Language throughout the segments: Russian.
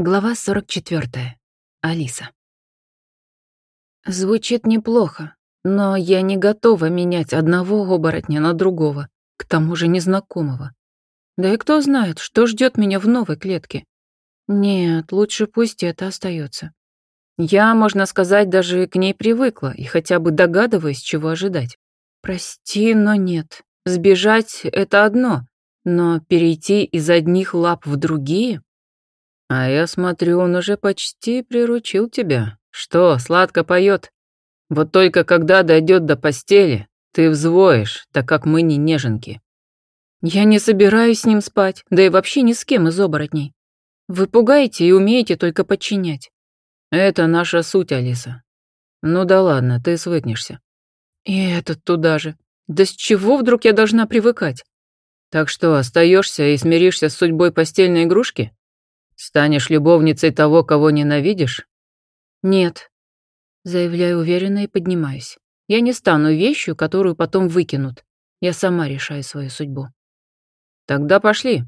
Глава 44. Алиса. Звучит неплохо, но я не готова менять одного оборотня на другого, к тому же незнакомого. Да и кто знает, что ждет меня в новой клетке. Нет, лучше пусть это остается. Я, можно сказать, даже к ней привыкла и хотя бы догадываюсь, чего ожидать. Прости, но нет. Сбежать — это одно, но перейти из одних лап в другие — а я смотрю, он уже почти приручил тебя. Что, сладко поет? Вот только когда дойдет до постели, ты взвоишь, так как мы не неженки. Я не собираюсь с ним спать, да и вообще ни с кем из оборотней. Вы пугаете и умеете только подчинять. Это наша суть, Алиса. Ну да ладно, ты свыкнешься. И этот туда же. Да с чего вдруг я должна привыкать? Так что, остаешься и смиришься с судьбой постельной игрушки? Станешь любовницей того, кого ненавидишь? Нет. Заявляю уверенно и поднимаюсь. Я не стану вещью, которую потом выкинут. Я сама решаю свою судьбу. Тогда пошли.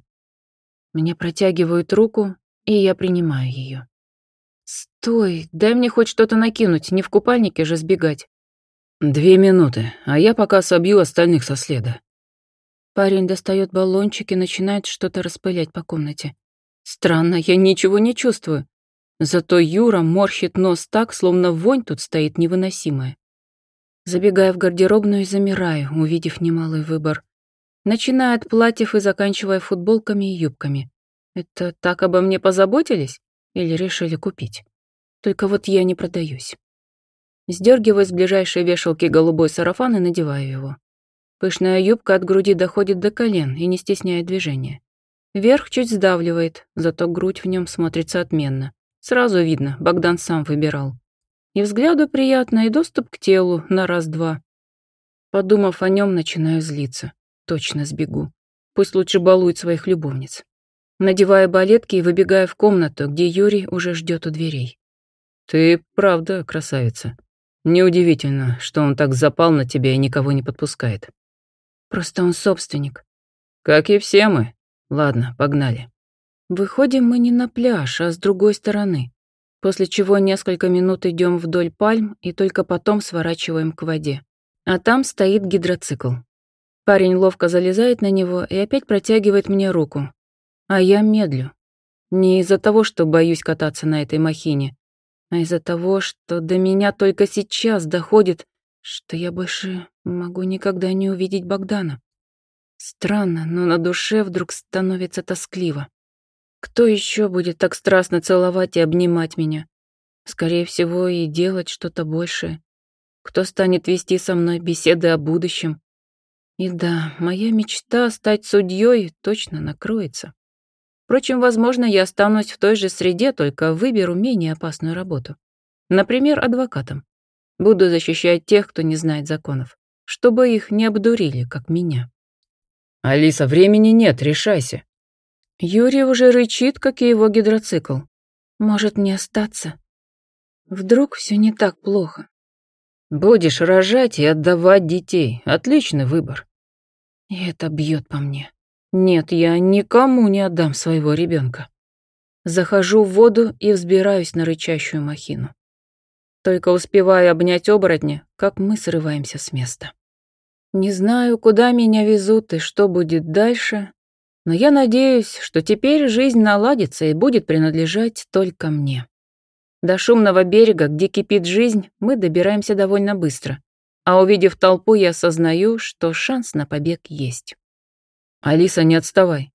Мне протягивают руку, и я принимаю ее. Стой, дай мне хоть что-то накинуть, не в купальнике же сбегать. Две минуты, а я пока собью остальных со следа. Парень достает баллончик и начинает что-то распылять по комнате. Странно, я ничего не чувствую. Зато Юра морщит нос так, словно вонь тут стоит невыносимая. Забегая в гардеробную, замираю, увидев немалый выбор. Начиная от платьев и заканчивая футболками и юбками. Это так обо мне позаботились? Или решили купить? Только вот я не продаюсь. Сдергиваю с ближайшей вешалки голубой сарафан и надеваю его. Пышная юбка от груди доходит до колен и не стесняет движения. Верх чуть сдавливает, зато грудь в нем смотрится отменно. Сразу видно, Богдан сам выбирал. И взгляду приятно, и доступ к телу на раз-два. Подумав о нем, начинаю злиться. Точно сбегу. Пусть лучше балует своих любовниц. Надеваю балетки и выбегаю в комнату, где Юрий уже ждет у дверей. «Ты правда красавица. Неудивительно, что он так запал на тебя и никого не подпускает». «Просто он собственник». «Как и все мы», Ладно, погнали. Выходим мы не на пляж, а с другой стороны, после чего несколько минут идем вдоль пальм и только потом сворачиваем к воде. А там стоит гидроцикл. Парень ловко залезает на него и опять протягивает мне руку. А я медлю. Не из-за того, что боюсь кататься на этой махине, а из-за того, что до меня только сейчас доходит, что я больше могу никогда не увидеть Богдана. Странно, но на душе вдруг становится тоскливо. Кто еще будет так страстно целовать и обнимать меня? Скорее всего, и делать что-то большее. Кто станет вести со мной беседы о будущем? И да, моя мечта стать судьей точно накроется. Впрочем, возможно, я останусь в той же среде, только выберу менее опасную работу. Например, адвокатом. Буду защищать тех, кто не знает законов, чтобы их не обдурили, как меня. «Алиса, времени нет, решайся». Юрий уже рычит, как и его гидроцикл. Может не остаться? Вдруг все не так плохо. Будешь рожать и отдавать детей. Отличный выбор. И это бьет по мне. Нет, я никому не отдам своего ребенка. Захожу в воду и взбираюсь на рычащую махину. Только успеваю обнять оборотня, как мы срываемся с места. Не знаю, куда меня везут и что будет дальше, но я надеюсь, что теперь жизнь наладится и будет принадлежать только мне. До шумного берега, где кипит жизнь, мы добираемся довольно быстро, а увидев толпу, я осознаю, что шанс на побег есть. «Алиса, не отставай».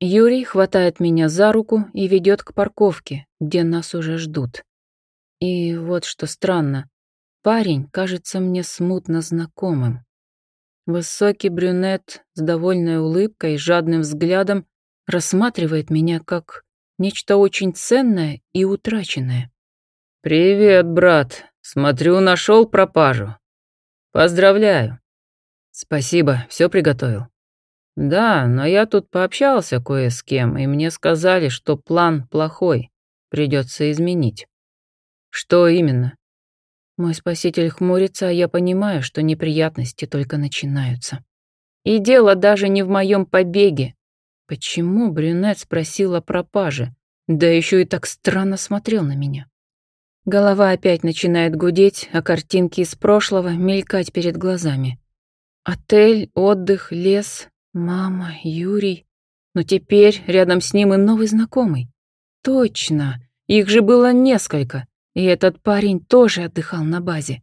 Юрий хватает меня за руку и ведет к парковке, где нас уже ждут. И вот что странно, парень кажется мне смутно знакомым. Высокий брюнет с довольной улыбкой и жадным взглядом рассматривает меня как нечто очень ценное и утраченное. «Привет, брат. Смотрю, нашел пропажу. Поздравляю». «Спасибо, все приготовил». «Да, но я тут пообщался кое с кем, и мне сказали, что план плохой. Придется изменить». «Что именно?» Мой спаситель хмурится, а я понимаю, что неприятности только начинаются. И дело даже не в моем побеге. Почему брюнет спросил о пропаже? Да еще и так странно смотрел на меня. Голова опять начинает гудеть, а картинки из прошлого мелькать перед глазами. Отель, отдых, лес, мама, Юрий. Но теперь рядом с ним и новый знакомый. Точно, их же было несколько, и этот парень тоже отдыхал на базе.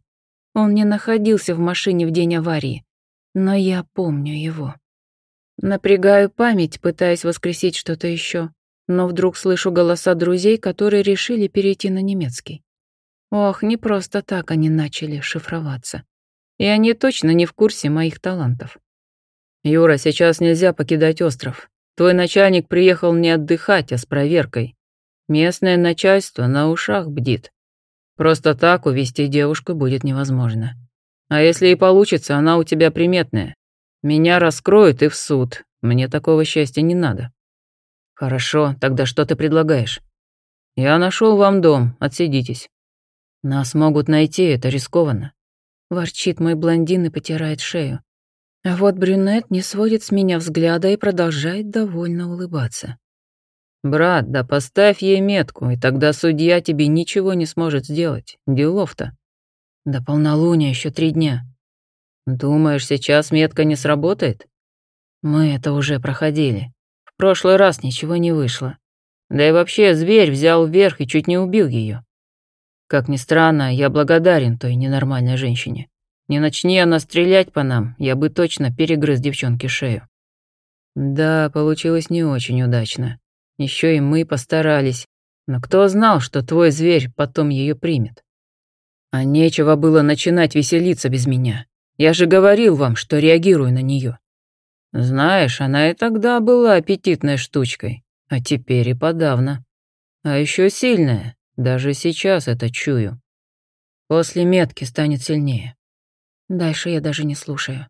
Он не находился в машине в день аварии, но я помню его. Напрягаю память, пытаясь воскресить что-то еще, но вдруг слышу голоса друзей, которые решили перейти на немецкий. Ох, не просто так они начали шифроваться. И они точно не в курсе моих талантов. «Юра, сейчас нельзя покидать остров. Твой начальник приехал не отдыхать, а с проверкой. Местное начальство на ушах бдит. Просто так увести девушку будет невозможно. А если и получится, она у тебя приметная. Меня раскроют и в суд. Мне такого счастья не надо». «Хорошо, тогда что ты предлагаешь?» «Я нашел вам дом, отсидитесь. Нас могут найти, это рискованно. Ворчит мой блондин и потирает шею. А вот брюнет не сводит с меня взгляда и продолжает довольно улыбаться. «Брат, да поставь ей метку, и тогда судья тебе ничего не сможет сделать. Делов-то. До полнолуния еще три дня. Думаешь, сейчас метка не сработает? Мы это уже проходили. В прошлый раз ничего не вышло. Да и вообще, зверь взял вверх и чуть не убил ее. Как ни странно, я благодарен той ненормальной женщине. Не начни она стрелять по нам, я бы точно перегрыз девчонке шею. Да, получилось не очень удачно. Еще и мы постарались. Но кто знал, что твой зверь потом ее примет? А нечего было начинать веселиться без меня. Я же говорил вам, что реагирую на нее. Знаешь, она и тогда была аппетитной штучкой, а теперь и подавно. А еще сильная, даже сейчас это чую. После метки станет сильнее. Дальше я даже не слушаю.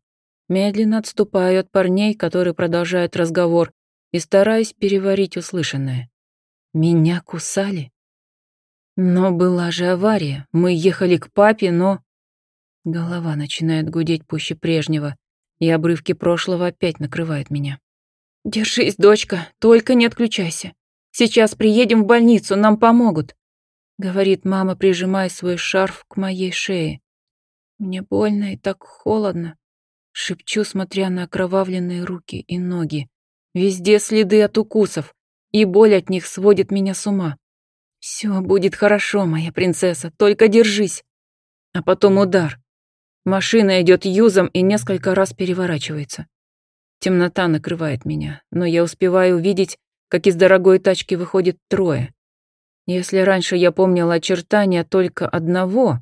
Медленно отступаю от парней, которые продолжают разговор, и стараюсь переварить услышанное. Меня кусали? Но была же авария. Мы ехали к папе, но... Голова начинает гудеть пуще прежнего, и обрывки прошлого опять накрывают меня. «Держись, дочка, только не отключайся. Сейчас приедем в больницу, нам помогут. — говорит мама, прижимая свой шарф к моей шее. «Мне больно и так холодно», — шепчу, смотря на окровавленные руки и ноги. «Везде следы от укусов, и боль от них сводит меня с ума. Все будет хорошо, моя принцесса, только держись». А потом удар. Машина идет юзом и несколько раз переворачивается. Темнота накрывает меня, но я успеваю увидеть, как из дорогой тачки выходит трое. Если раньше я помнила очертания только одного,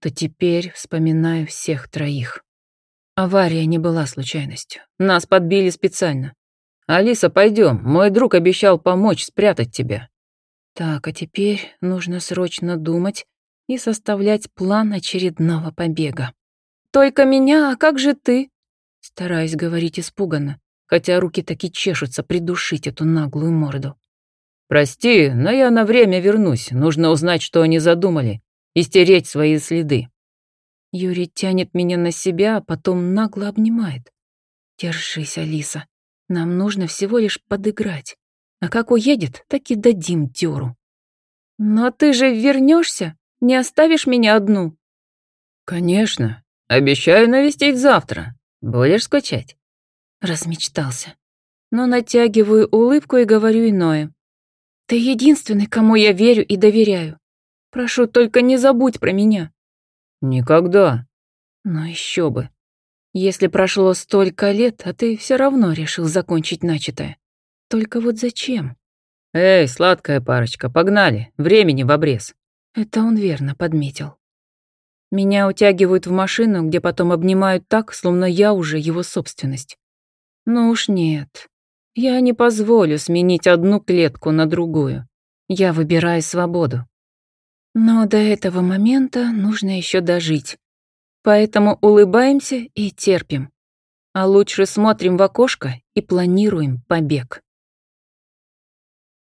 то теперь вспоминаю всех троих. Авария не была случайностью. Нас подбили специально. «Алиса, пойдем. Мой друг обещал помочь спрятать тебя». Так, а теперь нужно срочно думать и составлять план очередного побега. «Только меня, а как же ты?» Стараюсь говорить испуганно, хотя руки таки чешутся придушить эту наглую морду. «Прости, но я на время вернусь. Нужно узнать, что они задумали, и стереть свои следы». Юрий тянет меня на себя, а потом нагло обнимает. «Держись, Алиса. Нам нужно всего лишь подыграть. А как уедет, так и дадим дёру». «Но ты же вернешься? Не оставишь меня одну?» «Конечно. Обещаю навестить завтра. Будешь скучать?» Размечтался. Но натягиваю улыбку и говорю иное. Ты единственный, кому я верю и доверяю. Прошу, только не забудь про меня. Никогда. Но еще бы. Если прошло столько лет, а ты все равно решил закончить начатое. Только вот зачем? Эй, сладкая парочка, погнали. Времени в обрез. Это он верно подметил. Меня утягивают в машину, где потом обнимают так, словно я уже его собственность. Ну уж нет. Я не позволю сменить одну клетку на другую. Я выбираю свободу. Но до этого момента нужно еще дожить. Поэтому улыбаемся и терпим. А лучше смотрим в окошко и планируем побег.